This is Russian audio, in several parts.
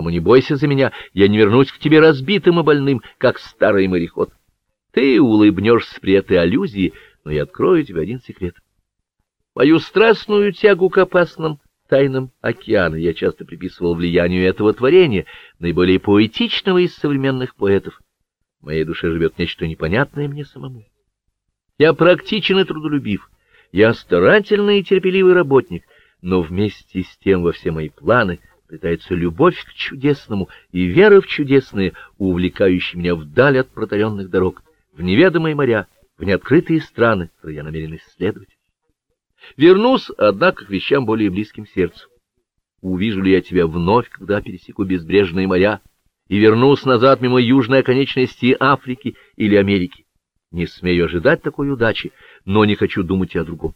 Потому не бойся за меня, я не вернусь к тебе разбитым и больным, как старый мореход. Ты улыбнешься при этой аллюзии, но я открою тебе один секрет. Мою страстную тягу к опасным тайнам океана я часто приписывал влиянию этого творения, наиболее поэтичного из современных поэтов. В моей душе живет нечто непонятное мне самому. Я практичен и трудолюбив, я старательный и терпеливый работник, но вместе с тем во все мои планы плетается любовь к чудесному и вера в чудесное, увлекающая меня вдаль от протаренных дорог, в неведомые моря, в неоткрытые страны, которые я намерен исследовать. Вернусь, однако, к вещам более близким сердцу. Увижу ли я тебя вновь, когда пересеку безбрежные моря, и вернусь назад мимо южной оконечности Африки или Америки? Не смею ожидать такой удачи, но не хочу думать и о другом.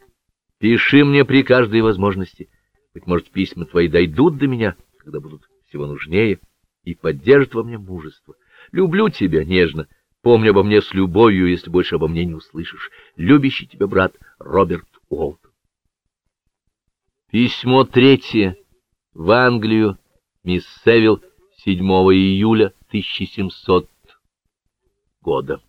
Пиши мне при каждой возможности. Быть может, письма твои дойдут до меня, когда будут всего нужнее, и поддержат во мне мужество. Люблю тебя нежно, помни обо мне с любовью, если больше обо мне не услышишь. Любящий тебя брат Роберт Уолтон. Письмо третье. В Англию. Мисс Севил. 7 июля 1700 года.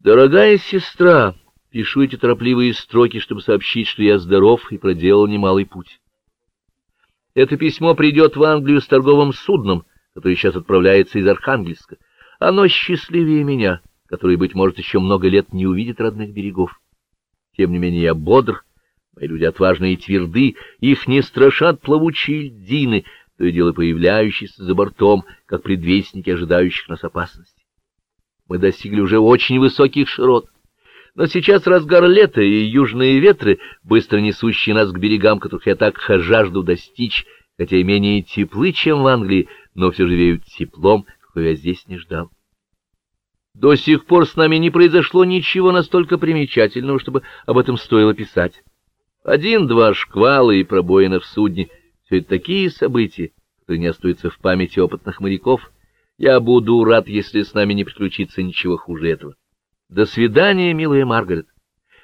Дорогая сестра, пишу эти торопливые строки, чтобы сообщить, что я здоров и проделал немалый путь. Это письмо придет в Англию с торговым судном, который сейчас отправляется из Архангельска. Оно счастливее меня, который, быть может, еще много лет не увидит родных берегов. Тем не менее я бодр, мои люди отважны и тверды, их не страшат плавучие льдины, то и дело появляющиеся за бортом, как предвестники ожидающих нас опасностей. Мы достигли уже очень высоких широт. Но сейчас разгар лета, и южные ветры, быстро несущие нас к берегам, которых я так жажду достичь, хотя и менее теплы, чем в Англии, но все же веют теплом, какой я здесь не ждал. До сих пор с нами не произошло ничего настолько примечательного, чтобы об этом стоило писать. Один-два шквала и пробоина в судне — все это такие события, которые не остаются в памяти опытных моряков, я буду рад, если с нами не приключится ничего хуже этого. До свидания, милая Маргарет.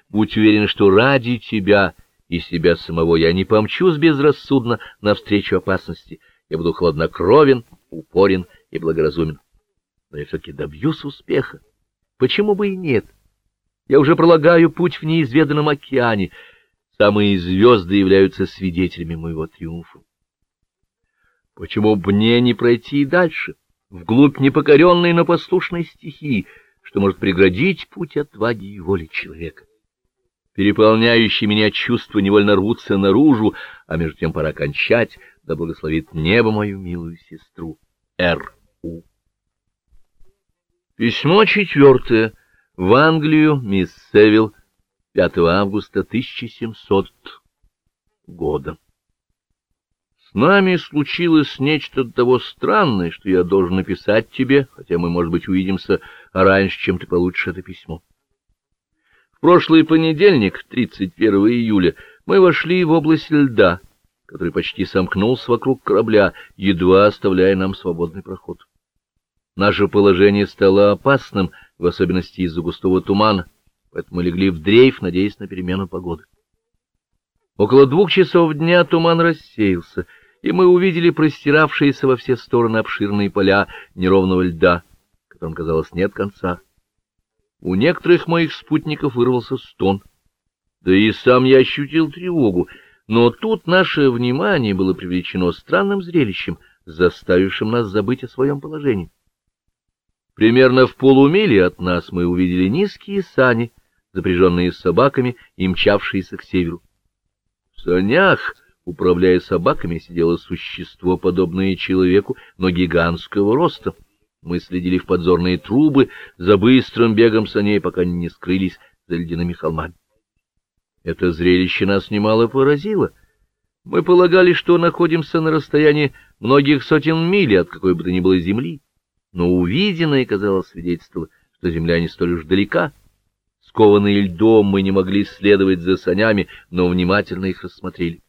Будь уверен, что ради тебя и себя самого я не помчусь безрассудно навстречу опасности. Я буду хладнокровен, упорен и благоразумен. Но я все-таки добьюсь успеха. Почему бы и нет? Я уже пролагаю путь в неизведанном океане. Самые звезды являются свидетелями моего триумфа. Почему бы мне не пройти и дальше? вглубь непокоренной, но послушной стихии, что может преградить путь отваги и воли человека. Переполняющие меня чувства невольно рвутся наружу, а между тем пора кончать, да благословит небо мою милую сестру Р. У. Письмо четвертое. В Англию, мисс Севил, 5 августа 1700 года. С нами случилось нечто того странное, что я должен написать тебе, хотя мы, может быть, увидимся раньше, чем ты получишь это письмо. В прошлый понедельник, 31 июля, мы вошли в область льда, который почти сомкнулся вокруг корабля, едва оставляя нам свободный проход. Наше положение стало опасным, в особенности из-за густого тумана, поэтому легли в дрейф, надеясь на перемену погоды. Около двух часов дня туман рассеялся, и мы увидели простиравшиеся во все стороны обширные поля неровного льда, которым, казалось, нет конца. У некоторых моих спутников вырвался стон, да и сам я ощутил тревогу, но тут наше внимание было привлечено странным зрелищем, заставившим нас забыть о своем положении. Примерно в полумиле от нас мы увидели низкие сани, запряженные собаками и мчавшиеся к северу. В санях управляя собаками, сидело существо, подобное человеку, но гигантского роста. Мы следили в подзорные трубы за быстрым бегом саней, пока они не скрылись за ледяными холмами. Это зрелище нас немало поразило. Мы полагали, что находимся на расстоянии многих сотен миль от какой бы то ни было земли, но увиденное, казалось, свидетельствовало, что земля не столь уж далека. Скованные льдом мы не могли следовать за санями, но внимательно их рассмотрели.